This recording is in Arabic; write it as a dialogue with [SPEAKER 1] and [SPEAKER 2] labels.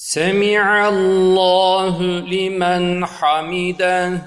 [SPEAKER 1] سمع الله لمن حمده.